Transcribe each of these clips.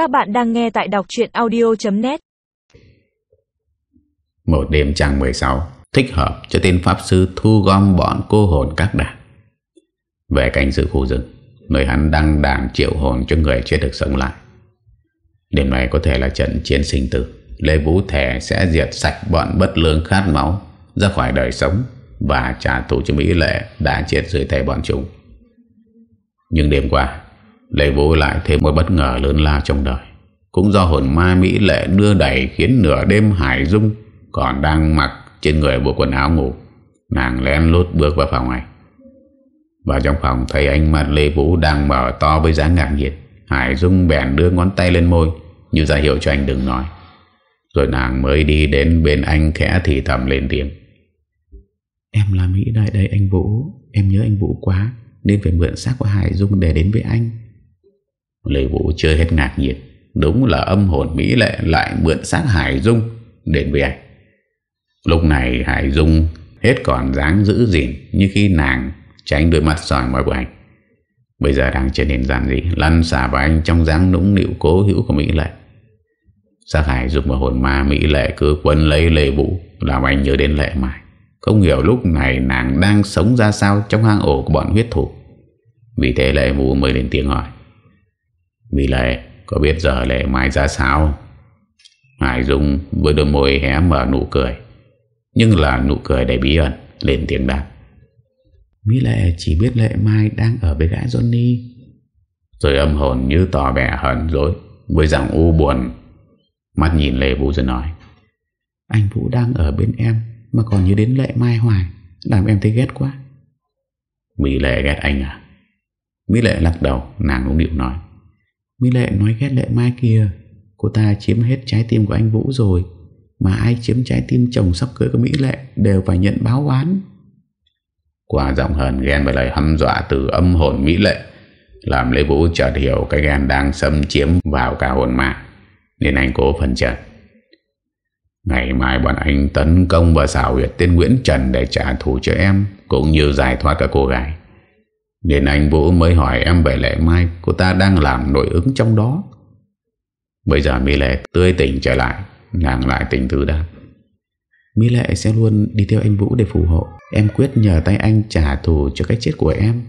Các bạn đang nghe tại đọc chuyện audio.net Một đêm trăng 16 Thích hợp cho tên Pháp Sư thu gom bọn cô hồn các đảng Về cảnh sự khu rừng, Nơi hắn đang đàn triệu hồn cho người chết được sống lại. Đêm này có thể là trận chiến sinh tử, Lê Vũ Thẻ sẽ diệt sạch bọn bất lương khát máu, Ra khỏi đời sống Và trả thù cho Mỹ Lệ đã chết dưới tay bọn chúng. Nhưng đêm qua Lê Vũ lại thêm một bất ngờ lớn lao trong đời. Cũng do hồn ma Mỹ Lệ đưa đẩy Khiến nửa đêm Hải Dung Còn đang mặc trên người bộ quần áo ngủ. Nàng lén lút bước vào phòng này. Vào trong phòng thấy ánh mặt Lê Vũ đang mở to với dáng ngạc nhiệt Hải Dung bèn đưa ngón tay lên môi, Như ra hiệu cho anh đừng nói. Rồi nàng mới đi đến bên anh khẽ thì thầm lên tiếng. Em là Mỹ Đại đây anh Vũ. Em nhớ anh Vũ quá, Nên phải mượn xác của Hải Dung để đến với anh. Lê Vũ chưa hết ngạc nhiên. Đúng là âm hồn Mỹ Lệ lại mượn xác Hải Dung đến với anh. Lúc này Hải Dung hết còn dáng giữ gìn Như khi nàng tránh đôi mắt sòi mỏi của anh. Bây giờ đang trở nên giản dị, Lăn xả vào anh trong dáng nũng nịu cố hữu của Mỹ Lệ. Xác Hải Dung và hồn ma Mỹ Lệ cứ quân lấy Lê Vũ, Làm anh nhớ đến Lệ Mai Không hiểu lúc này nàng đang sống ra sao Trong hang ổ của bọn huyết thủ. Vì thế Lệ Vũ mới lên tiếng hỏi. Mỹ Lệ có biết giờ Lệ Mai ra sao? Hải Dung với đôi môi hé mở nụ cười. Nhưng là nụ cười đầy bí ẩn Lên tiếng đáp. Mỹ Lệ chỉ biết Lệ Mai đang ở với gã Johnny. Rồi âm hồn như tỏ vẻ hận dối Với giọng u buồn. Mắt nhìn Lê Vũ rồi nói. Anh Vũ đang ở bên em Mà còn nhớ đến Lệ Mai hoài. Làm em thấy ghét quá. Mỹ Lệ ghét anh à? Mỹ Lệ lắc đầu Nàng cũng điệu nói Mỹ Lệ nói ghét Lệ Mai kia Cô ta chiếm hết trái tim của anh Vũ rồi, Mà ai chiếm trái tim chồng sắp cưới của Mỹ Lệ Đều phải nhận báo oán. Qua giọng hờn ghen và lời hăm dọa từ âm hồn Mỹ Lệ, Làm Lê Vũ chợt hiểu cái ghen đang xâm chiếm vào cả hồn mạng Nên anh cố phần trần Ngày mai bọn anh tấn công và xảo huyệt tên Nguyễn Trần để trả thù cho em, Cũng như giải thoát cả cô gái. Nên anh Vũ mới hỏi em về Lệ Mai Cô ta đang làm nội ứng trong đó. Bây giờ Mỹ Lệ tươi tỉnh trở lại, Nàng lại tình thư đáp Mỹ Lệ sẽ luôn đi theo anh Vũ để phù hộ. Em quyết nhờ tay anh trả thù cho cái chết của em.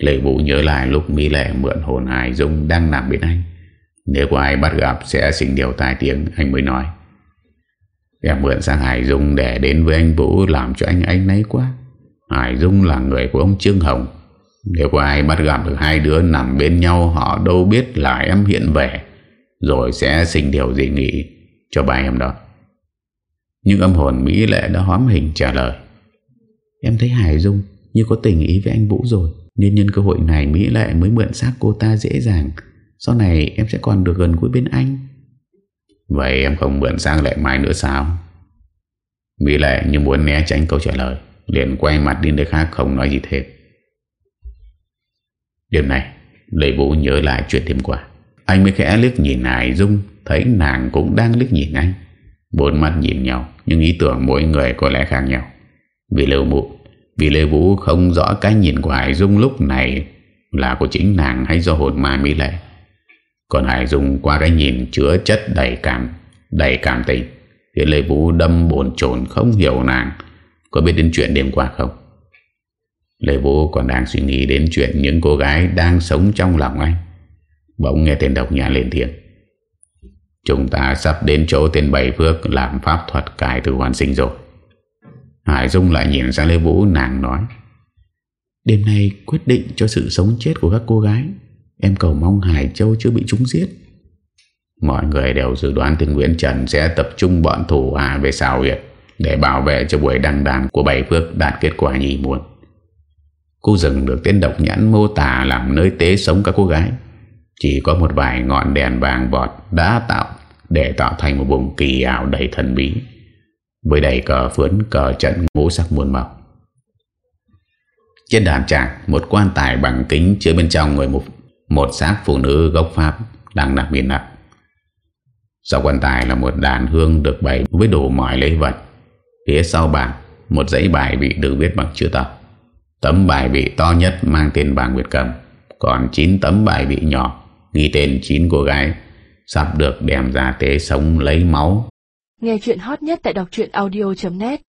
Lệ Vũ nhớ lại lúc Mỹ Lệ mượn hồn Hải Dung đang nằm bên anh. Nếu có ai bắt gặp sẽ xin điều tai tiếng, Anh mới nói. Em mượn sang Hải Dung để đến với anh Vũ Làm cho anh anh nấy quá. Hải Dung là người của ông Trương Hồng. Nếu có ai bắt gặp được hai đứa nằm bên nhau, Họ đâu biết là em hiện về, Rồi sẽ xin điều gì nghĩ Cho ba em đó. Nhưng âm hồn Mỹ Lệ đã hóm hình trả lời. Em thấy Hải Dung như có tình ý với anh Vũ rồi Nên nhân cơ hội này Mỹ Lệ mới mượn xác cô ta dễ dàng. Sau này em sẽ còn được gần gũi bên anh. Vậy em không mượn sang lại Mai nữa sao? Mỹ Lệ như muốn né tránh câu trả lời, liền quay mặt đi nơi khác không nói gì thêm. Điều này Lê Vũ nhớ lại chuyện đêm qua. Anh mới khẽ liếc nhìn Hải Dung, Thấy nàng cũng đang liếc nhìn anh. Bốn mắt nhìn nhau, Nhưng ý tưởng mỗi người có lẽ khác nhau. Vì Lê Vũ, Vì Lê Vũ không rõ cái nhìn của Hải Dung lúc này Là của chính nàng hay do hồn ma Mỹ Lệ. Còn Hải Dung qua cái nhìn chứa chất đầy cảm Đầy cảm tình, Thì Lê Vũ đâm bồn chồn không hiểu nàng. Có biết đến chuyện đêm qua không? Lê Vũ còn đang suy nghĩ đến chuyện những cô gái đang sống trong lòng anh Bỗng nghe tên độc nhà lên tiếng Chúng ta sắp đến chỗ tên Bảy Phước làm pháp thuật cải từ hoàn sinh rồi. Hải Dung lại nhìn sang Lê Vũ, nàng nói. Đêm nay quyết định cho sự sống chết của các cô gái. Em cầu mong Hải Châu chưa bị chúng giết. Mọi người đều dự đoán tên Nguyễn Trần sẽ tập trung bọn thủ hạ về xào huyệt để bảo vệ cho buổi đăng đàn của Bảy Phước đạt kết quả nhì muộn. Khu rừng được tên độc nhãn mô tả làm nơi tế sống các cô gái. Chỉ có một vài ngọn đèn vàng bọt đã tạo để tạo thành một vùng kỳ ảo đầy thần bí với đầy cờ phướn cờ trận ngũ sắc muôn màu. Trên đàn tràng, một quan tài bằng kính chứa bên trong người một, một xác phụ nữ gốc Pháp đang nằm miền nặng. Sau quan tài là một đàn hương được bày với đủ mọi lễ vật. Phía sau bàn, một dãy bài bị được viết bằng chữ to. Tấm bài bị to nhất mang tên bà Việt Cầm, còn 9 tấm bài bị nhỏ ghi tên 9 cô gái Sắp được đem ra tế sống lấy máu. Nghe chuyện hot nhất tại đọc audio.net